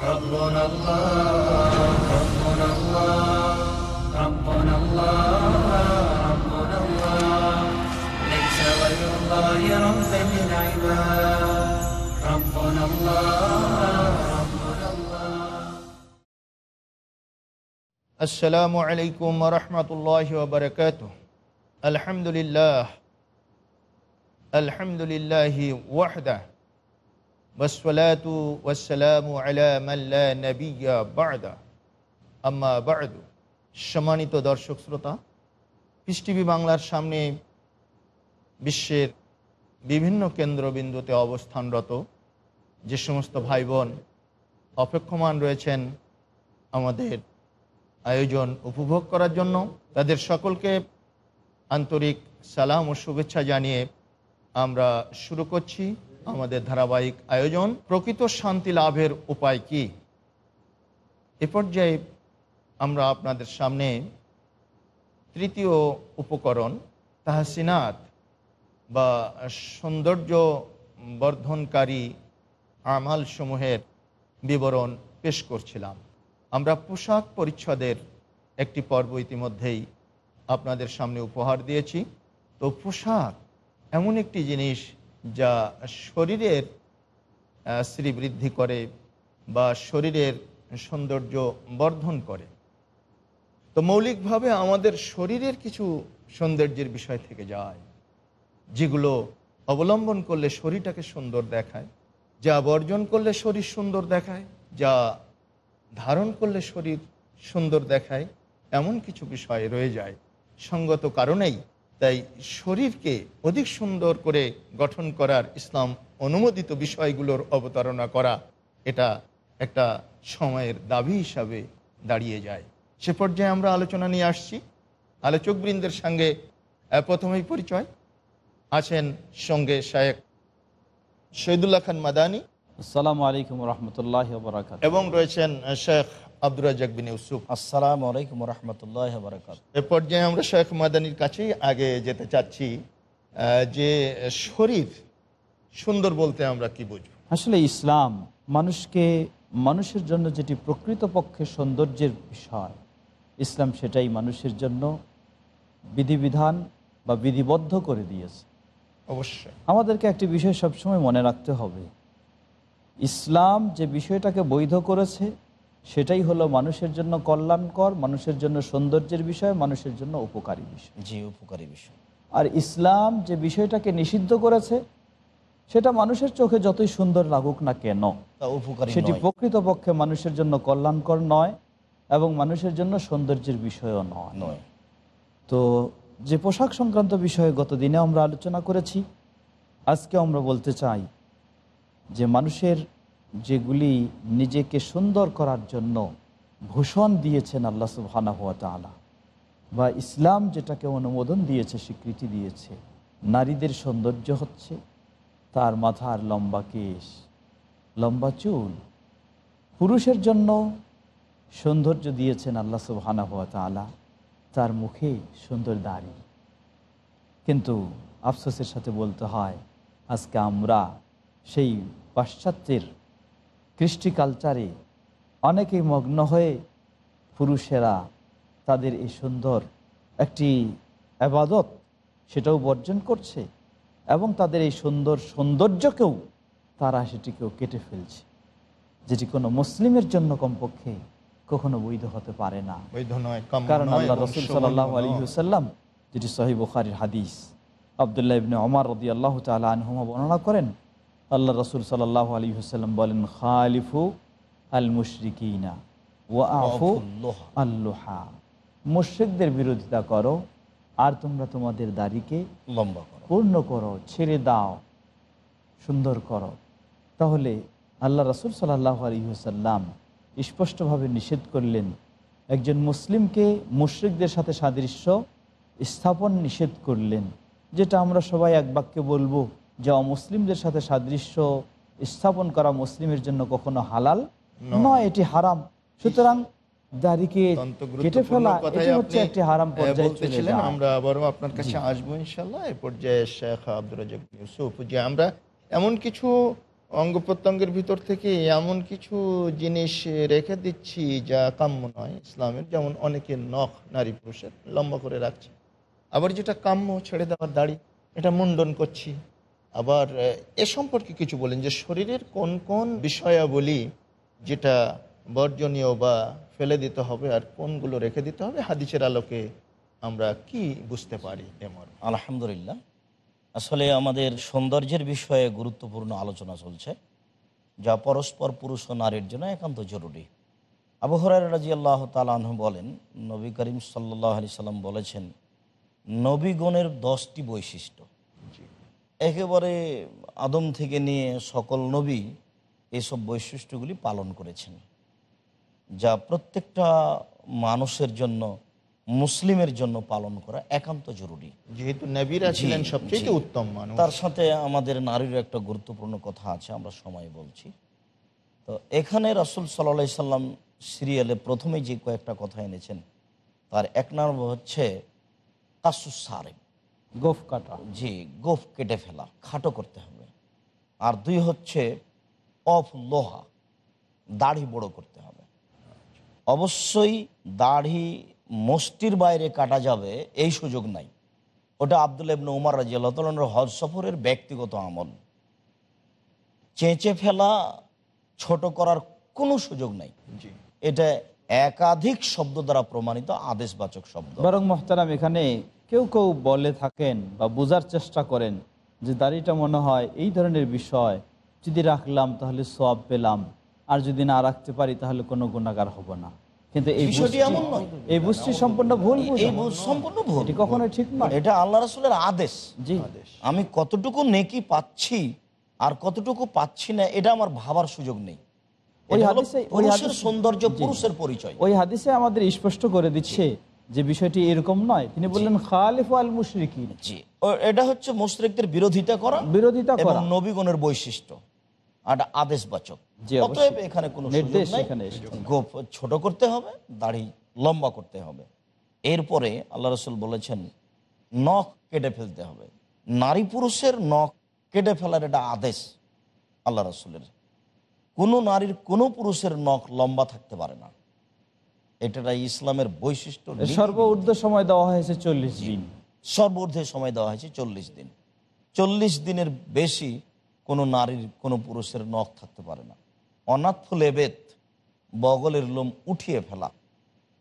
ربنا الله ربنا الله ربنا الله. ربنا الله ليس غير الله رب للعباد ربنا الله ربنا الله. السلام عليكم ورحمة الله وبركاته. الحمد لله. الحمد لله وحده. والصلاة والسلام على من لا نبي بعده أما بعد সম্মানিত দর্শক শ্রোতা পিস টিভি বাংলার সামনে বিশ্বের বিভিন্ন কেন্দ্রবিন্দুতে অবস্থানরত যে সমস্ত ভাই বোন অপেক্ষমান রয়েছেন আমাদের আয়োজন উপভোগ করার জন্য তাদের সকলকে আন্তরিক সালাম ও শুভেচ্ছা জানিয়ে আমরা শুরু করছি আমাদের ধারাবাহিক আয়োজন, প্রকৃত শান্তি লাভের উপায় কি? এ পর্যায়ে আমরা আপনাদের সামনে তৃতীয় উপকরণ, তাহসিনাত বা সৌন্দর্য বর্ধনকারী আমাল সমূহের বিবরণ পেশ করছিলাম। আমরা পোশাক পরিচ্ছদের একটি পর্ব ইতিমধ্যেই আপনাদের সামনে উপহার দিয়েছি। তো পোশাক এমন একটি জিনিস যা শরীরের শ্রীবৃদ্ধি করে বা শরীরের সৌন্দর্য বর্ধন করে। তো মৌলিকভাবে আমাদের শরীরের কিছু সৌন্দর্যের বিষয় থেকে যায়, যেগুলো অবলম্বন করলে শরীরটাকে সুন্দর দেখায়, যা বর্জন করলে শরীর সুন্দর দেখায়, যা ধারণ করলে শরীর সুন্দর দেখায়, এমন কিছু বিষয় রয়ে যায়। সঙ্গত কারণেই তাই শরীরকে অধিক সুন্দর করে গঠন করার ইসলাম অনুমোদিত বিষয়গুলোর অবতারণা করা এটা একটা সময়ের দাবি হিসাবে দাঁড়িয়ে যায়। সে পর্যায়ে আমরা আলোচনা নিয়ে আসছি। আলোচকবৃন্দের সঙ্গে প্রথমেই পরিচয়। আছেন সঙ্গে শায়েক শহীদুল্লাহ খান মাদানী। আসসালামু আলাইকুম রহমতুল্লাহ এবং রয়েছেন শেখ আব্দুর রাজাক বিন ইউসুফ। আসসালামু আলাইকুম রহমতুল্লাহ বরাকাত এ পর্যায়ে আমরা শেখ মাদানির কাছেই আগে যেতে চাচ্ছি যে শরীর সুন্দর বলতে আমরা কি বুঝব? আসলে ইসলাম মানুষকে মানুষের জন্য যেটি প্রকৃতপক্ষে সৌন্দর্যের বিষয় ইসলাম সেটাই মানুষের জন্য বিধিবিধান বা বিধিবদ্ধ করে দিয়েছে। অবশ্যই। আমাদেরকে একটি বিষয় সবসময় মনে রাখতে হবে। ইসলাম যে বিষয়টাকে বৈধ করেছে সেটাই হলো মানুষের জন্য কল্যাণকর মানুষের জন্য সৌন্দর্যের বিষয় মানুষের জন্য উপকারী বিষয়। জি উপকারী বিষয়। আর ইসলাম যে বিষয়টাকে নিষিদ্ধ করেছে সেটা মানুষের চোখে যতই সুন্দর লাগুক না কেন উপকারী সেটি প্রকৃতপক্ষে মানুষের জন্য কল্যাণকর নয় এবং মানুষের জন্য সৌন্দর্যের বিষয়ও নয়। নয়। তো যে পোশাক সংক্রান্ত বিষয়ে গত দিনে আমরা আলোচনা করেছি আজকে আমরা বলতে চাই যে মানুষের যেগুলি নিজেকে সুন্দর করার জন্য ভূষণ দিয়েছেন আল্লাহ সুবহানাহ ওয়া তাআলা। বা ইসলাম যেটাকে অনুমোদন দিয়েছে, স্বীকৃতি দিয়েছে, নারীদের সৌন্দর্য হচ্ছে, তার মাথার লম্বা কেশ, লম্বা চুল। পুরুষের জন্য সৌন্দর্য দিয়েছেন আল্লাহ সুবহানাহ ওয়া তাআলা, তার মুখে সুন্দর দাড়ি। কিন্তু আফসোসের সাথে বলতে হয়, আজকে আমরা সেই পাশ্চাত্যের কৃষ্টি কালচারে অনেকেই মগ্ন হয়ে পুরুষেরা তাদের এই সুন্দর একটি আবাদত সেটাও বর্জন করছে এবং তাদের এই সুন্দর সৌন্দর্যকেও তারা সেটিকেও কেটে ফেলছে যেটি কোনো মুসলিমের জন্য কমপক্ষে কখনো বৈধ হতে পারে না। বৈধ নয় কারণ আল্লাহ রসুল সাল্লাহ যেটি সহি বুখারির হাদিস আবদুল্লাহ ইবনে অমর রদি আল্লাহ তালা আনহুমা বর্ণনা করেন আল্লাহ রসুল সাল্লাহ আলী হুসাল্লাম বলেন খালিফু আল মুশরিকিনা ও আফু আফুল্লোহা। আল্লোহা। মুশ্রিকদের বিরোধিতা করো আর তোমরা তোমাদের দাড়িকে লম্বা করো। পূর্ণ করো ছেড়ে দাও সুন্দর করো। তাহলে আল্লাহ রসুল সাল্লাহ আলী হুসাল্লাম স্পষ্টভাবে নিষেধ করলেন একজন মুসলিমকে মুশ্রিকদের সাথে সাদৃশ্য স্থাপন নিষেধ করলেন যেটা আমরা সবাই এক বাক্যে বলব। যে অমুসলিমদের সাথে সাদৃশ্য স্থাপন করা মুসলিমের জন্য কখনো হালাল? নয় এটি হারাম। সুতরাং দাড়িকে কেটে ফেলা এটি হচ্ছে একটি হারাম পর্যায়ে চলে যায় আমরা আবারও আপনার কাছে আসব ইনশাল্লাহ এ পর্যায়ে শেখ আব্দুর রাজাক ইউসুফ যে আমরা এমন কিছু অঙ্গ প্রত্যঙ্গের ভিতর থেকে এমন কিছু জিনিস রেখে দিচ্ছি যা কাম্য নয় ইসলামের যেমন অনেকে নখ নারী পুরুষের লম্বা করে রাখছে। আবার যেটা কাম্য ছেড়ে দেওয়ার দাড়ি এটা মুন্ডন করছি। আবার এ সম্পর্কে কিছু বলেন যে শরীরের কোন কোন বিষয়াবলী যেটা বর্জনীয় বা ফেলে দিতে হবে আর কোনগুলো রেখে দিতে হবে হাদিসের আলোকে আমরা কি বুঝতে পারি এমন আলহামদুলিল্লাহ। আসলে আমাদের সৌন্দর্যের বিষয়ে গুরুত্বপূর্ণ আলোচনা চলছে যা পরস্পর পুরুষ ও নারীর জন্য একান্ত জরুরি। আবু হরার রাজি আল্লাহ তালাহ বলেন নবী করিম সাল্লাহ আলি সাল্লাম বলেছেন নবীগণের দশটি বৈশিষ্ট্য। একেবারে আদম থেকে নিয়ে সকল নবী এসব বৈশিষ্ট্যগুলি পালন করেছেন যা প্রত্যেকটা মানুষের জন্য মুসলিমের জন্য পালন করা একান্ত জরুরি। যেহেতু নবীরা ছিলেন সবচেয়ে। উত্তম মানুষ। তার সাথে আমাদের নারীর একটা গুরুত্বপূর্ণ কথা আছে আমরা সময় বলছি। তো এখানে রাসুল সাল্লাহ সাল্লাম সিরিয়ালে প্রথমে যে কয়েকটা কথা এনেছেন তার এক নম্বর হচ্ছে কাসুস সারে গোফ কাটা। জি গোফ কেটে ফেলা খাটো করতে হবে। আর দুই হচ্ছে অফ লোহা দাড়ি বড় করতে হবে। অবশ্যই দাড়ি মস্তির বাইরে কাটা যাবে এই সুযোগ নাই। ওটা আবদুল্লা ইবনে উমার রাজি আল্লাহ হজ সফরের ব্যক্তিগত আমল। চেঁচে ফেলা ছোট করার কোনো সুযোগ নাই। এটা একাধিক শব্দ দ্বারা প্রমাণিত আদেশবাচক শব্দ। বরং মহতারাম এখানে কেউ কেউ বলে থাকেন বা বোঝার চেষ্টা করেন যে দাড়িটা মনে হয় এই ধরনের বিষয় যদি রাখলাম তাহলে সব পেলাম আর যদি না রাখতে পারি তাহলে কোনো গুণাগার হব না। কিন্তু এই বিষয়টি এমন নয়। এই বুঝটি সম্পূর্ণ ভুল এই সম্পূর্ণ ভুল। এটি কখনোই ঠিক নয়। এটা আল্লাহ রসুলের আদেশ। জি। আমি কতটুকু নেকি পাচ্ছি আর কতটুকু পাচ্ছি না এটা আমার ভাবার সুযোগ নেই। ওই হাদিসে- সৌন্দর্য। পুরুষের পরিচয়। ওই হাদিসে আমাদের স্পষ্ট করে দিচ্ছে যে বিষয়টি এরকম নয়। তিনি বললেন খালিফ আল মুশরিকি জি। এটা হচ্ছে মুশরিকদের বিরোধিতা করা বিরোধিতা করা। নবীগণের বৈশিষ্ট্য। আর আদেশবাচক। অতএব এখানে কোনো সুযোগ নির্দেশ এখানে গোপ ছোট করতে হবে দাড়ি লম্বা করতে হবে। এরপরে আল্লাহ রসুল বলেছেন নখ কেটে ফেলতে হবে। নারী পুরুষের নখ কেটে ফেলার এটা আদেশ আল্লাহ রসুলের। কোনো নারীর কোনো পুরুষের নখ লম্বা থাকতে পারে না। এটা ইসলামের বৈশিষ্ট্য এর নীতি। সময় দেওয়া হয়েছে চল্লিশ দিন। সর্বোর্ধে সময় দেওয়া হয়েছে চল্লিশ দিন। চল্লিশ দিনের বেশি কোনো নারীর কোনো পুরুষের নখ থাকতে পারে না। অনাথ লেবেত বগলের লোম উঠিয়ে ফেলা।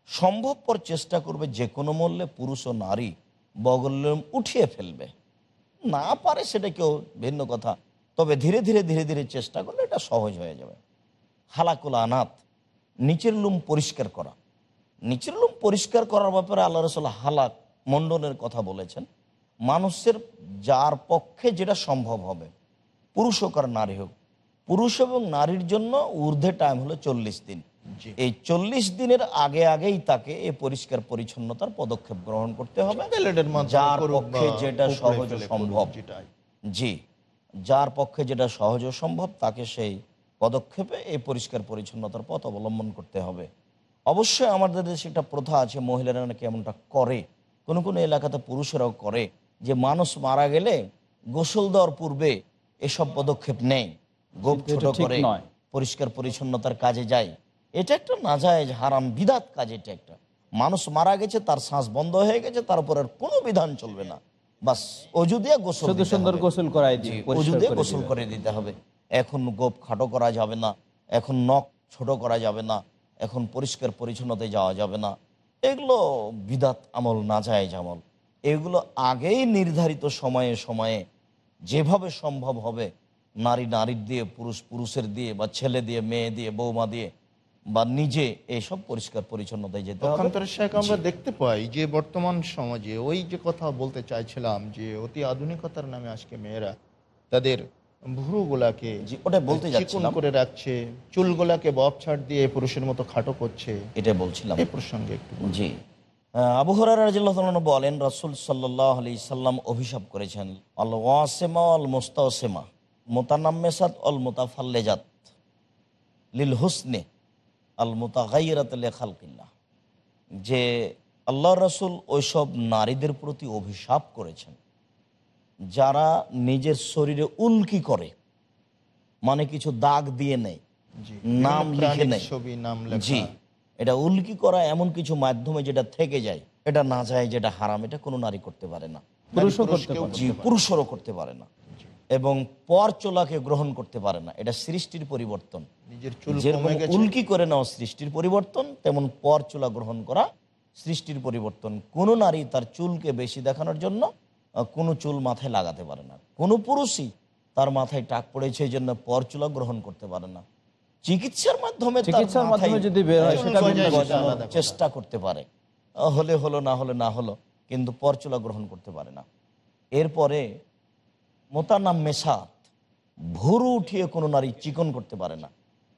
সম্ভবপর চেষ্টা করবে যে কোনো মূল্যে পুরুষ ও নারী বগলের লোম উঠিয়ে ফেলবে। না পারে সেটা কেউ ভিন্ন কথা। তবে ধীরে ধীরে ধীরে ধীরে চেষ্টা করলে এটা সহজ হয়ে যাবে। হালাকুল আনাথ নিচের লুম পরিষ্কার করা। নিচের লুম পরিষ্কার করার ব্যাপারে আল্লাহ রসুল হালাক মণ্ডনের কথা বলেছেন মানুষের যার পক্ষে যেটা সম্ভব হবে পুরুষ হোক আর নারী হোক পুরুষ এবং নারীর জন্য ঊর্ধ্বে টাইম হলো চল্লিশ দিন। এই চল্লিশ দিনের আগে আগেই তাকে এই পরিষ্কার পরিচ্ছন্নতার পদক্ষেপ গ্রহণ করতে হবে যার পক্ষে যেটা সহজ সম্ভব। জি যার পক্ষে যেটা সহজ সম্ভব তাকে সেই পদক্ষেপে এই পরিষ্কার পরিচ্ছন্নতার পথ অবলম্বন করতে হবে অবশ্যই আমাদের দেশে একটা প্রথা আছে মহিলারা নাকি এমনটা করে। কোনো কোনো এলাকাতে পুরুষেরাও করে যে মানুষ মারা গেলে গোসল দেওয়ার পূর্বে এসব পদক্ষেপ নেই গোপ ছোট করে পরিষ্কার পরিচ্ছন্নতার কাজে যায়। এটা একটা নাজায়েজ হারাম বিধাত কাজ এটা একটা। মানুষ মারা গেছে তার শ্বাস বন্ধ হয়ে গেছে তার উপর আর কোনো বিধান চলবে না। বাস অজু দিয়ে গোসল সুন্দর গোসল করাই অজু দিয়ে গোসল করে দিতে হবে। এখন গোপ খাটো করা যাবে না এখন নখ ছোট করা যাবে না এখন পরিষ্কার পরিচ্ছন্নতায় যাওয়া যাবে না। এগুলো বিদাত আমল না যায় আমল। এগুলো আগেই নির্ধারিত সময়ে সময়ে যেভাবে সম্ভব হবে নারী নারীর দিয়ে পুরুষ পুরুষের দিয়ে বা ছেলে দিয়ে মেয়ে দিয়ে বৌমা দিয়ে বা নিজে এইসব পরিষ্কার পরিচ্ছন্নতায় যেতে হবে। আমরা দেখতে পাই যে বর্তমান সমাজে ওই যে কথা বলতে চাইছিলাম যে অতি আধুনিকতার নামে আজকে মেয়েরা তাদের ভুরুগুলাকে ওটা বলতে চিকন করে রাখছে চুলগুলাকে বব ছাড় দিয়ে পুরুষের মতো খাটো করছে। এটা বলছিলাম। এই প্রসঙ্গে একটু জি। আবু বলেন রসুল সাল্লাহ আলি সাল্লাম অভিশাপ করেছেন অল ওয়াসেমা অল মোস্তাওসেমা মোতানাম্মেসাত অল মোতাফাল্লেজাত লিল হুসনে আল মোতাগাইরাত খালকিল্লা যে আল্লাহ রসুল ওইসব নারীদের প্রতি অভিশাপ করেছেন। যারা নিজের শরীরে উল্কি করে মানে কিছু দাগ দিয়ে নেয় নাম লিখে নেয়। ছবি নাম জি এটা উল্কি করা এমন কিছু মাধ্যমে যেটা থেকে যায় এটা না যায় যেটা হারাম এটা কোনো নারী করতে পারে না। পুরুষও করতে পারে। জি পুরুষেরও করতে পারে না। এবং পর চোলাকে গ্রহণ করতে পারে না এটা সৃষ্টির পরিবর্তন। নিজের চুল যেরকম কমে গেছে। উল্কি করে নেওয়া সৃষ্টির পরিবর্তন তেমন পর চোলা গ্রহণ করা সৃষ্টির পরিবর্তন। কোনো নারী তার চুলকে বেশি দেখানোর জন্য কোনো চুল মাথায় লাগাতে পারে না। কোনো পুরুষই তার মাথায় টাক পড়েছে এই জন্য পর চুলা গ্রহণ করতে পারে না। চিকিৎসার মাধ্যমে চিকিৎসার যদি। চেষ্টা করতে পারে। হলে হলো না হলে না হলো কিন্তু পর চুলা গ্রহণ করতে পারে না। এরপরে মোতানাম মেসাত ভুরু উঠিয়ে কোনো নারী চিকন করতে পারে না।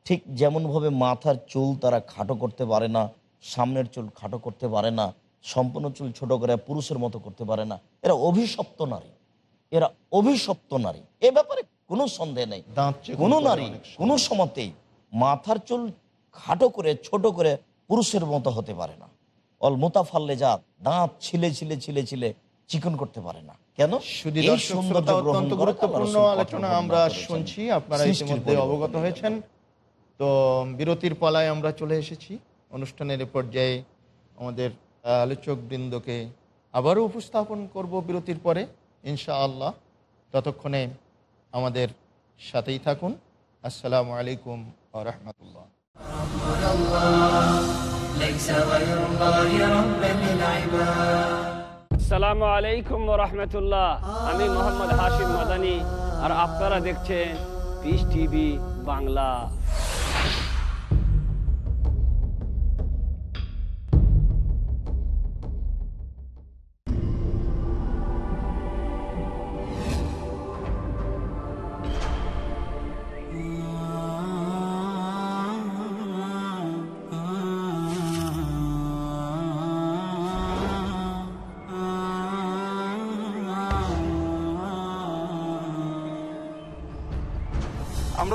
ঠিক যেমনভাবে মাথার চুল তারা খাটো করতে পারে না সামনের চুল খাটো করতে পারে না সম্পূর্ণ চুল ছোট করে পুরুষের মতো করতে পারে না। এরা অভিশপ্ত নারী। এরা অভিশপ্ত নারী। এ ব্যাপারে কোনো সন্দেহ নেই। কোনো নারী কোনো সময়তেই মাথার চুল খাটো করে ছোট করে পুরুষের মতো হতে পারে না। অল মোতাফাল্লে যা দাঁত ছিলে ছিলে ছিলে ছিলে চিকন করতে পারে না। কেন? গুরুত্বপূর্ণ আলোচনা আমরা শুনছি আপনারা ইতিমধ্যে অবগত হয়েছেন। তো বিরতির পালায় আমরা চলে এসেছি। অনুষ্ঠানের পর্যায়ে আমাদের আলোচকবৃন্দকে আবারও উপস্থাপন করব বিরতির পরে। ইনশাআল্লাহ ততক্ষণে আমাদের সাথেই থাকুন। আসসালামু আলাইকুম আ রহমতুল্লাহ। আসসালামু আলাইকুম রহমতুল্লাহ। আমি মোহাম্মদ হাশিম মাদানি। আর আপনারা দেখছেন পিস টিভি বাংলা।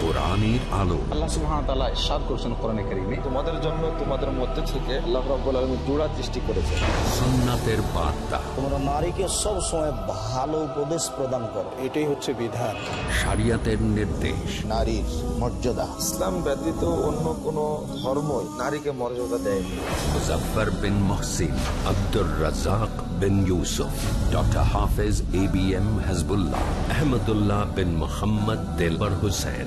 কোরআনের আলো। আল্লাহ সুবহানাহু ওয়া তাআলা ইরশাদ করেছেন কোরআনে কারীমে। তোমাদের জন্য তোমাদের মধ্যে থেকে আল্লাহ রাব্বুল আলামিন জোড়া সৃষ্টি করেছেন। সুন্নাতের বার্তা। তোমরা নারীকে সব সময় ভালো উপদেশ প্রদান করো। এটাই হচ্ছে বিধান। শরিয়াতের নির্দেশ। নারীর মর্যাদা। ইসলাম ব্যতীত অন্য কোন ধর্মই নারীকে মর্যাদা দেয়নি। Bin Mohsin Abdur Razzaq bin Yusuf doctor Hafez A B M Hasbullah Ahmadullah bin Mohammad Delwar Hossain.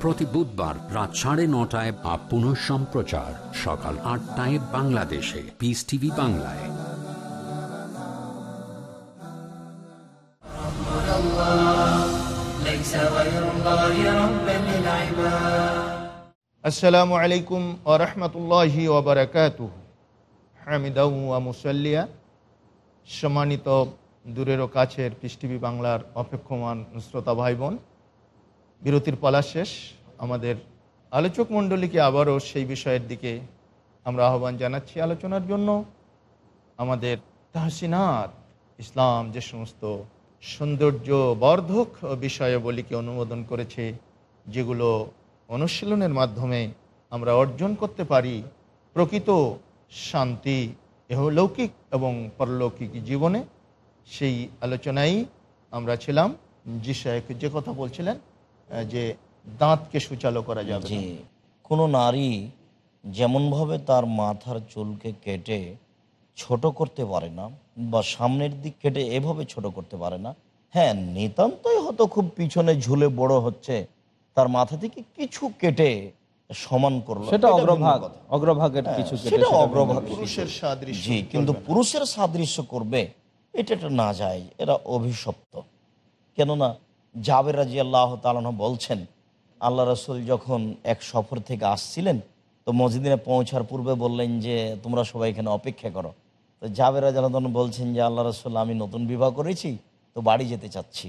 প্রতি বুধবার রাত সাড়ে নটায় বা পুনঃ সম্প্রচার সকাল আটটায় বাংলাদেশে। পিস টিভি বাংলায়। আসসালামু আলাইকুম ওরহমতুল্লাহি ওবরাকাত হামিদাউ ওয়া মুসাল্লিয়া। সম্মানিত দূরেরও কাছের পৃষ্টিভি বাংলার অপেক্ষমান শ্রোতা ভাই বোন বিরতির পালা শেষ। আমাদের আলোচক মণ্ডলীকে আবারও সেই বিষয়ের দিকে আমরা আহ্বান জানাচ্ছি আলোচনার জন্য। আমাদের তাহসিনাত ইসলাম যে সমস্ত সৌন্দর্য বর্ধক বিষয়াবলীকে অনুমোদন করেছে, যেগুলো অনুশীলনের মাধ্যমে আমরা অর্জন করতে পারি, প্রকৃত শান্তি লৌকিক এবং পরলৌকিক জীবনে। সেই আলোচনায় আমরা ছিলাম। সাহেব যে কথা বলছিলেন যে দাঁতকে সুচালো করা যাবে। কোনো নারী যেমনভাবে তার মাথার চুলকে কেটে ছোট করতে পারে না বা সামনের দিক কেটে এভাবে ছোট করতে পারে না হ্যাঁ নিতান্তই হয়তো খুব পিছনে ঝুলে বড় হচ্ছে তার মাথা থেকে কিছু কেটে সমান করল। সেটা অগ্রভাগ। অগ্রভাগের হ্যাঁ, কিছু কেটে সেটা সেটা অগ্রভাগ পুরুষের সাদৃশ্য জি কিন্তু পুরুষের সাদৃশ্য করবে এটা একটা না যায় এরা অভিশপ্ত। কেননা জাবের রাজি আল্লাহ তালানো বলছেন, আল্লাহ রসুল যখন এক সফর থেকে আসছিলেন, তো মসজিদে পৌঁছার পূর্বে বললেন যে, তোমরা সবাই এখানে অপেক্ষা করো। তো জাবের রাজি আল্লাহ বলছেন যে, আল্লাহ রসুল, আমি নতুন বিবাহ করেছি, তো বাড়ি যেতে চাচ্ছি।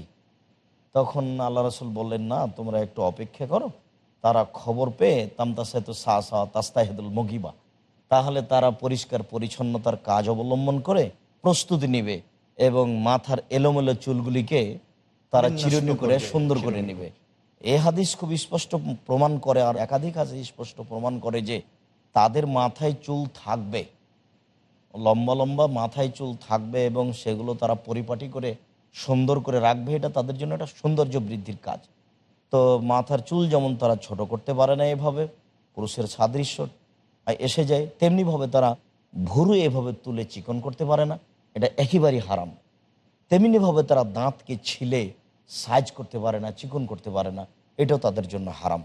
তখন আল্লাহ রসুল বললেন, না, তোমরা একটু অপেক্ষা করো। তারা খবর পেয়ে তামতাসাহেতু সা সা তাস্তাহেদুল মগিবা, তাহলে তারা পরিষ্কার পরিচ্ছন্নতার কাজ অবলম্বন করে প্রস্তুতি নেবে এবং মাথার এলোমেলো চুলগুলিকে তারা বিন্যস্ত করে সুন্দর করে নেবে। এ হাদিস খুব স্পষ্ট প্রমাণ করে আর একাধিক হাদিস স্পষ্ট প্রমাণ করে যে তাদের মাথায় চুল থাকবে। লম্বা লম্বা মাথায় চুল থাকবে এবং সেগুলো তারা পরিপাটি করে সুন্দর করে রাখবে এটা তাদের জন্য একটা সৌন্দর্য বৃদ্ধির কাজ। তো মাথার চুল যেমন তারা ছোট করতে পারে না এভাবে পুরুষের সাদৃশ্য এসে যায় তেমনিভাবে তারা ভুরু এভাবে তুলে চিকন করতে পারে না এটা একেবারেই হারাম। তেমনিভাবে তারা দাঁতকে ছিলে সাইজ করতে পারে না চিকন করতে পারে না এটাও তাদের জন্য হারাম।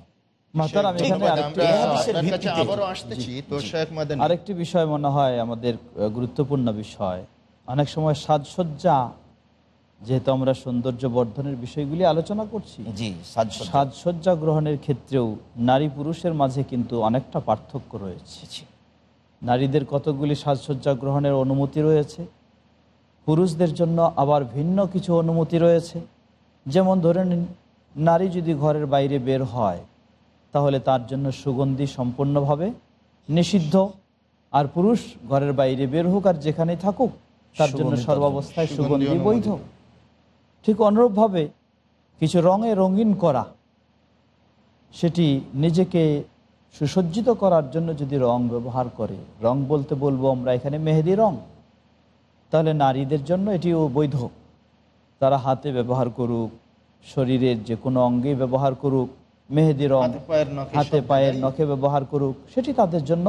আরেকটি বিষয় মনে হয় আমাদের গুরুত্বপূর্ণ বিষয়। অনেক সময় সাজসজ্জা যেহেতু আমরা সৌন্দর্য বর্ধনের বিষয়গুলি আলোচনা করছি জি সাজসজ্জা। সাজসজ্জা গ্রহণের ক্ষেত্রেও নারী পুরুষের মাঝে কিন্তু অনেকটা পার্থক্য রয়েছে। নারীদের কতগুলি সাজসজ্জা গ্রহণের অনুমতি রয়েছে? পুরুষদের জন্য আবার ভিন্ন কিছু অনুমতি রয়েছে। যেমন ধরে নিন নারী যদি ঘরের বাইরে বের হয় তাহলে তার জন্য সুগন্ধি সম্পূর্ণভাবে নিষিদ্ধ। আর পুরুষ ঘরের বাইরে বের হোক আর যেখানেই থাকুক তার জন্য সর্বাবস্থায় সুগন্ধি সুগন্ধি বৈধ। ঠিক অনুরূপভাবে কিছু রঙে রঙিন করা সেটি নিজেকে সুসজ্জিত করার জন্য যদি রং ব্যবহার করে রং বলতে বলব আমরা এখানে মেহেদি রং। তাহলে নারীদের জন্য এটিও বৈধ। তারা হাতে ব্যবহার করুক শরীরের যে কোনো অঙ্গে ব্যবহার করুক মেহেদি রং হাতে পায়ের নখে ব্যবহার করুক সেটি তাদের জন্য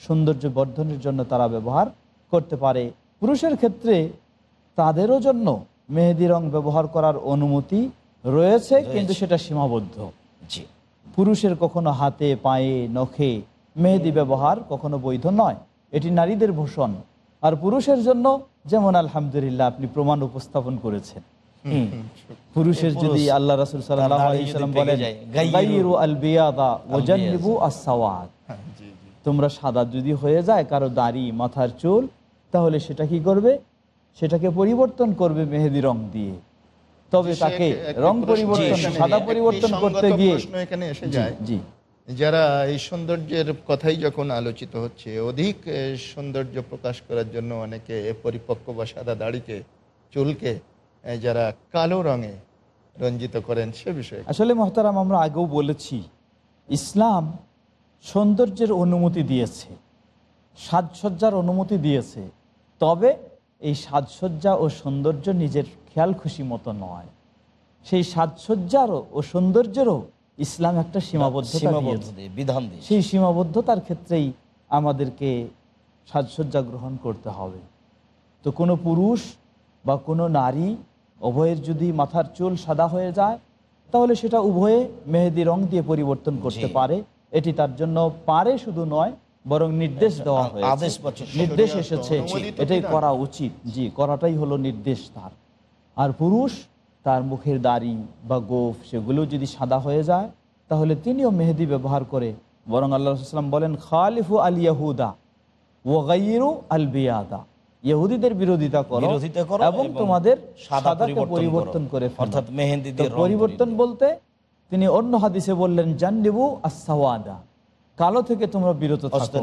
সৌন্দর্য বর্ধনের জন্য তারা ব্যবহার করতে পারে। পুরুষের ক্ষেত্রে তাদেরও জন্য মেহেদি রং ব্যবহার করার অনুমতি রয়েছে কিন্তু সেটা সীমাবদ্ধ। জি। পুরুষের কখনো হাতে পায়ে নখে মেহেদি ব্যবহার কখনো বৈধ নয়। এটি নারীদের ভূষণ। আর পুরুষের জন্য যেমন আলহামদুলিল্লাহ আপনি প্রমাণ উপস্থাপন করেছেন। পুরুষের যদি আল্লাহ রাসুল সাল্লাম বলেন হ্যাঁ, তোমরা সাদা যদি হয়ে যায় কারও দাড়ি মাথার চুল তাহলে সেটা কি করবে? সেটাকে পরিবর্তন করবে মেহেদি রং দিয়ে। তবে তাকে রং পরিবর্তন সাদা পরিবর্তন করতে গিয়ে এখানে এসে যায়। জি। যারা এই সৌন্দর্যের কথাই যখন আলোচিত হচ্ছে, অধিক সৌন্দর্য প্রকাশ করার জন্য অনেকে পরিপক্ক বা সাদা দাড়িকে, চুলকে যারা কালো রঙে রঞ্জিত করেন সে বিষয়ে। আসলে মহতারাম, আমরা আগেও বলেছি, ইসলাম সৌন্দর্যের অনুমতি দিয়েছে, সাজসজ্জার অনুমতি দিয়েছে। তবে এই সাজসজ্জা ও সৌন্দর্য নিজের খেয়াল খুশি মতো নয়। সেই সাজসজ্জারও ও সৌন্দর্যেরও ইসলাম একটা সীমাবদ্ধতা সীমাবদ্ধ বিধান দিয়ে সেই সীমাবদ্ধতার ক্ষেত্রেই আমাদেরকে সাজসজ্জা গ্রহণ করতে হবে। তো কোনো পুরুষ বা কোনো নারী উভয়ের যদি মাথার চুল সাদা হয়ে যায় তাহলে সেটা উভয়ে মেহেদি রং দিয়ে পরিবর্তন করতে পারে। এটি তার জন্য পারে শুধু নয় বরং নির্দেশ দেওয়া আ- হয়েছে। আদেশ নির্দেশ এসেছে। এটাই করা উচিত। জি করাটাই হলো নির্দেশ তার। আর পুরুষ তার মুখের দাড়ি বা গোফ সেগুলো যদি সাদা হয়ে যায় তাহলে তিনিও মেহেদি ব্যবহার করে বরং আল্লাহ রসুলাম বলেন খালিফু আল ইয়াহুদা ও গাইরু আল বিয়াদা। ইহুদিদের বিরোধিতা করো এবং তোমাদের সাদা সাদাকে পরিবর্তন করে। অর্থাৎ মেহেন্দি তো দিয়ে রং পরিবর্তন বলতে তিনি অন্য হাদিসে বললেন জান্নিবু আসাওয়াদা কালো থেকে তোমরা বিরত থাকো।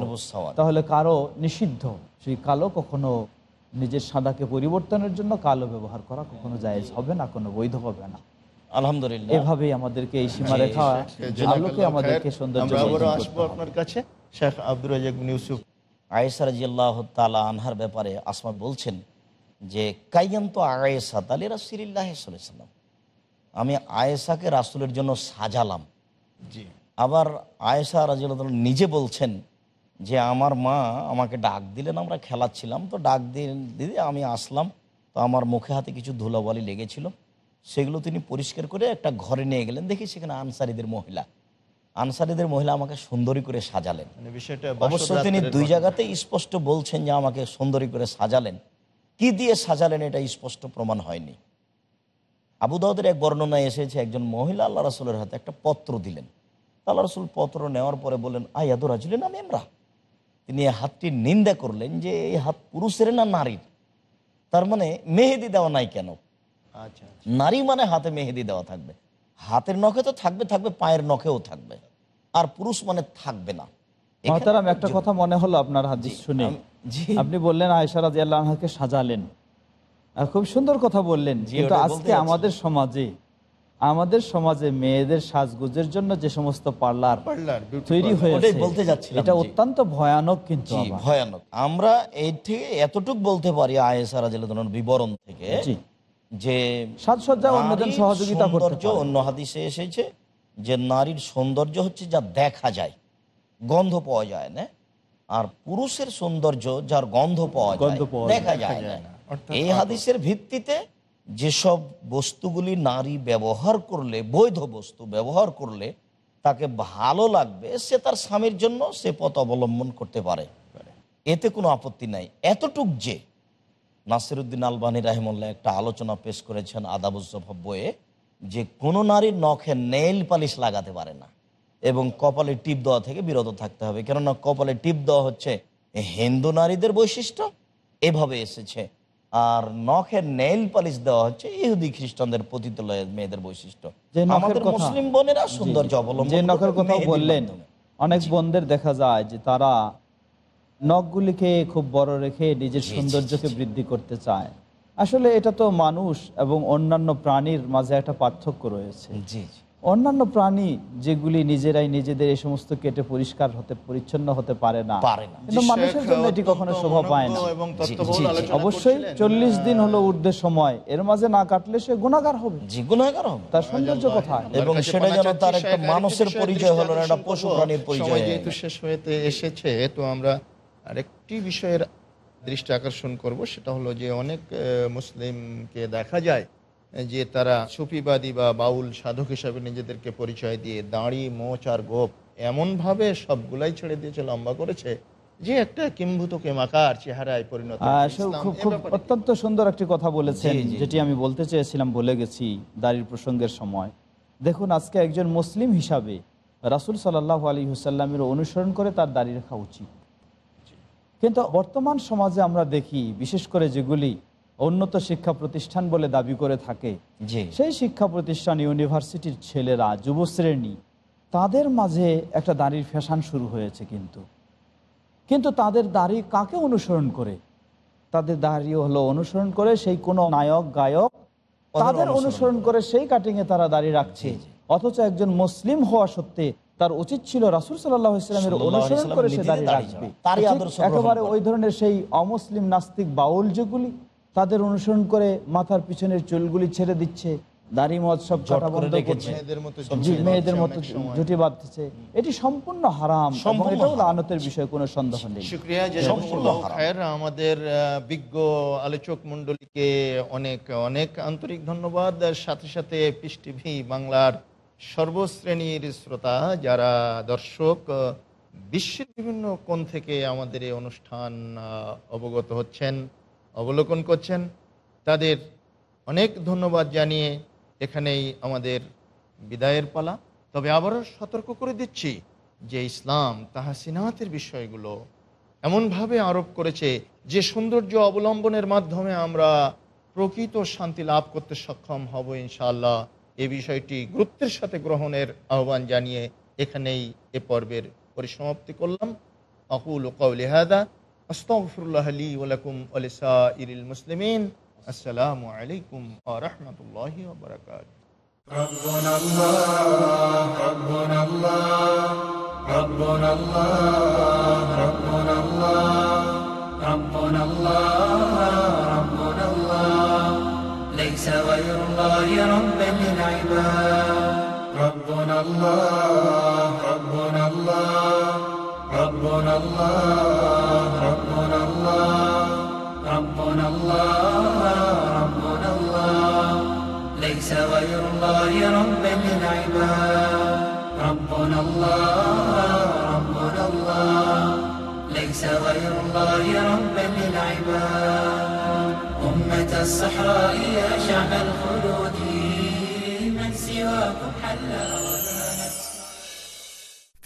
তাহলে কারও নিষিদ্ধ। সেই কালো কখনো নিজের সাদাকে পরিবর্তনের জন্য কালো ব্যবহার করা কখনো জায়েজ হবে না কোনো বৈধ হবে না। আলহামদুলিল্লাহ। এভাবেই আমাদেরকে এই সীমারেখা আলোকে আমাদেরকে বর্ধন আসব আপনার কাছে। শেখ আব্দুর রাজাক বিন ইউসুফ। আয়েসা রাজিয়াল্লাহ তালা আনহার ব্যাপারে আসমা বলছেন যে কাইয়ান্ত আয়েসা তালি রাসিল্লাহ সাল্লাম। আমি আয়েসাকে রাসুলের জন্য সাজালাম। জি। আবার আয়েশা রাজিউল্লাহ নিজে বলছেন যে আমার মা আমাকে ডাক দিলেন আমরা খেলাচ্ছিলাম। তো ডাক দিয়ে দিদি আমি আসলাম। তো আমার মুখে হাতে কিছু ধুলাবালি লেগেছিল। সেগুলো তিনি পরিষ্কার করে একটা ঘরে নিয়ে গেলেন। দেখি সেখানে আনসারিদের মহিলা। আনসারিদের মহিলা আমাকে সুন্দরী করে সাজালেন। মানে অবশ্য তিনি দুই জায়গাতে স্পষ্ট বলছেন যে আমাকে সুন্দরী করে সাজালেন। কি দিয়ে সাজালেন এটা স্পষ্ট প্রমাণ হয়নি। আবু দাউদের এক বর্ণনায় এসেছে একজন মহিলা আল্লাহ রাসুলের হাতে একটা পত্র দিলেন। আল্লাহ রসুল পত্র নেওয়ার পরে বললেন আয়াদুর রাজুলেন আমি আমরা তিনি এই হাতটি নিন্দা করলেন যে এই হাত পুরুষের না নারীর? তার মানে মেহেদি দেওয়া নাই কেন? আচ্ছা নারী মানে হাতে মেহেদি দেওয়া থাকবে। হাতের নখে তো থাকবে থাকবে পায়ের নখেও থাকবে। আর পুরুষ মানে থাকবে না। মহতারাম একটা কথা মনে হলো আপনার হাদিস শুনে। আপনি বললেন আয়সা রাজি আল্লাহকে সাজালেন। খুব সুন্দর কথা বললেন। কিন্তু আজকে আমাদের সমাজে আমাদের সমাজে মেয়েদের সাজগুজের জন্য যে সমস্ত পার্লার পার্লার, তৈরি হয়েছে বলতে এটা অত্যন্ত ভয়ানক কিন্তু। ভয়ানক আমরা এই থেকে এতটুক বলতে পারি আয়েসা রাজিয়াল্লাহর বিবরণ থেকে। যে সাজসজ্জা অন্যজন সহযোগিতা করতে অন্য হাদিসে এসেছে যে নারীর সৌন্দর্য হচ্ছে যা দেখা যায় গন্ধ পাওয়া যায় না আর পুরুষের সৌন্দর্য যার গন্ধ পাওয়া যায় গন্ধ দেখা যায়, না। এই হাদিসের ভিত্তিতে যেসব বস্তুগুলি নারী ব্যবহার করলে, বৈধ বস্তু ব্যবহার করলে তাকে ভালো লাগবে, সে তার স্বামীর জন্য সে পথ অবলম্বন করতে পারে। এতে কোনো আপত্তি নাই। এতটুক যে নাসিরুদ্দিন আলবানী রাহিমুল্লাহ একটা আলোচনা পেশ করেছেন আদাবুজ্জফা বইয়ে, যে কোনো নারীর নখে নেইল পালিশ লাগাতে পারে না এবং কপালে টিপ দেওয়া থেকে বিরত থাকতে হবে। কেননা কপালে টিপ দেওয়া হচ্ছে হিন্দু নারীদের বৈশিষ্ট্য। এভাবে এসেছে আর নখে নেইল পালিশ দেওয়া হচ্ছে ইহুদি খ্রিস্টানদের পতিতলয়ের মেয়েদের বৈশিষ্ট্য। নখের আমাদের মুসলিম বোনেরা জি, সৌন্দর্য অবলম্বন যে নখের কথা বললেন অনেক বোনদের দেখা যায় যে তারা নখগুলিকে খুব বড় রেখে নিজের সৌন্দর্যকে। বৃদ্ধি করতে চায়। আসলে এটা তো মানুষ এবং অন্যান্য প্রাণীর মাঝে একটা পার্থক্য রয়েছে। জি জি। অন্যান্য প্রাণী যেগুলি নিজেরাই নিজেদের এই সমস্ত কেটে পরিষ্কার হতে পরিচ্ছন্ন হতে পারে না। পারে না। কিন্তু মানুষের জন্য এটি কখনো শোভা পায় না। অবশ্যই চল্লিশ দিন হলো ঊর্ধ্বের সময়। এর মাঝে না কাটলে সে গুণাগার হবে। জি গুণাগার হবে। তার সৌন্দর্য কথা এবং সেটা যেন তার একটা মানুষের পরিচয় হলো না, একটা পশু প্রাণীর পরিচয়। যেহেতু শেষ হতে এসেছে তো আমরা আরেকটি বিষয়ের দৃষ্টি আকর্ষণ করব। সেটা হলো যে অনেক মুসলিমকে দেখা যায় যে তারা সুফিবাদী বা বাউল সাধক হিসাবে নিজেদেরকে পরিচয় দিয়ে দাঁড়ি মোচ আর গোপ এমনভাবে সবগুলাই ছেড়ে দিয়েছে লম্বা করেছে যে একটা কিম্ভূত কেমাকার চেহারায় পরিণত খুব খুব অত্যন্ত সুন্দর একটি কথা বলেছেন যেটি আমি বলতে চেয়েছিলাম বলে গেছি দাড়ির প্রসঙ্গের সময়। দেখুন আজকে একজন মুসলিম হিসাবে রাসুল সাল্লাহ আলী হুসাল্লামের অনুসরণ করে তার দাড়ি রাখা উচিত। কিন্তু বর্তমান সমাজে আমরা দেখি বিশেষ করে যেগুলি উন্নত শিক্ষা প্রতিষ্ঠান বলে দাবি করে থাকে। সেই শিক্ষা প্রতিষ্ঠান ইউনিভার্সিটির ছেলেরা যুবশ্রেণী তাদের মাঝে একটা দাড়ির ফ্যাশন শুরু হয়েছে কিন্তু। কিন্তু তাদের দাড়ি কাকে অনুসরণ করে? তাদের দাড়ি হলো অনুসরণ করে সেই কোনো নায়ক গায়ক তাদের অনুসরণ করে। সেই কাটিংয়ে তারা দাঁড়িয়ে রাখছে। অথচ একজন মুসলিম হওয়া সত্ত্বে তার উচিত ছিল রাসুল আলাইহি অনুসরণ করে সে দাঁড়িয়ে রাখবে। একেবারে ওই ধরনের সেই অমুসলিম নাস্তিক বাউল যেগুলি তাদের অনুসরণ করে মাথার পিছনের চুলগুলি ছেড়ে দিচ্ছে। দাড়ি মদ সব কাটা বন্ধ রেখেছে। করছে। মেয়েদের মতো জি, মেয়েদের মতো জুটি বাঁধতেছে এটি সম্পূর্ণ হারাম এটাও। আনতের বিষয়ে কোনো সন্দেহ নেই। আমাদের বিজ্ঞ আলোচক মণ্ডলীকে অনেক অনেক আন্তরিক ধন্যবাদ। সাথে সাথে পিস টিভি বাংলার সর্বশ্রেণীর শ্রোতা যারা দর্শক বিশ্বের বিভিন্ন কোণ থেকে আমাদের এই অনুষ্ঠান অবগত হচ্ছেন। অবলোকন করছেন। তাদের অনেক ধন্যবাদ জানিয়ে এখানেই আমাদের বিদায়ের পালা। তবে আবারও সতর্ক করে দিচ্ছি যে ইসলাম তাহা তাহাসিনাতের বিষয়গুলো এমনভাবে আরোপ করেছে যে সৌন্দর্য অবলম্বনের মাধ্যমে আমরা প্রকৃত শান্তি লাভ করতে সক্ষম হব ইনশাআল্লাহ। এ বিষয়টি গুরুত্বের সাথে গ্রহণের আহ্বান জানিয়ে এখানেই এ পর্বের পরিসমাপ্তি করলাম। আকুল কৌলি হাদা আস্তগফিরুল্লাহ লি ওয়া লাকুম ওয়া লিসাইরিল মুসলিমিন আসসালামু আলাইকুম ওয়া রাহমাতুল্লাহি ওয়া বারাকাতুহু ربنا الله ربنا الله ليس غير الله ربا للعباد ربنا الله ربنا الله ربنا الله ربنا الله ربنا الله ربنا الله. ليس غير الله ربا للعباد ربنا الله ربنا الله. ليس غير الله ربا للعباد أمة الصحراء يا شعب الخلود.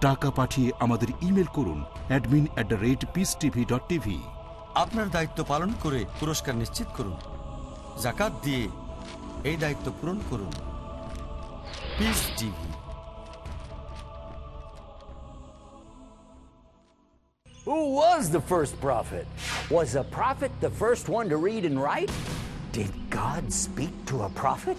টাকা পাঠিয়ে আমাদের ইমেল করুন অ্যাডমিন আপনার দায়িত্ব পালন করে পুরস্কার নিশ্চিত করুন জাকাত দিয়ে এই দায়িত্ব পূরণ করুন peace TV Who was the first prophet? Was a prophet the first one to read and write? Did God speak to a prophet?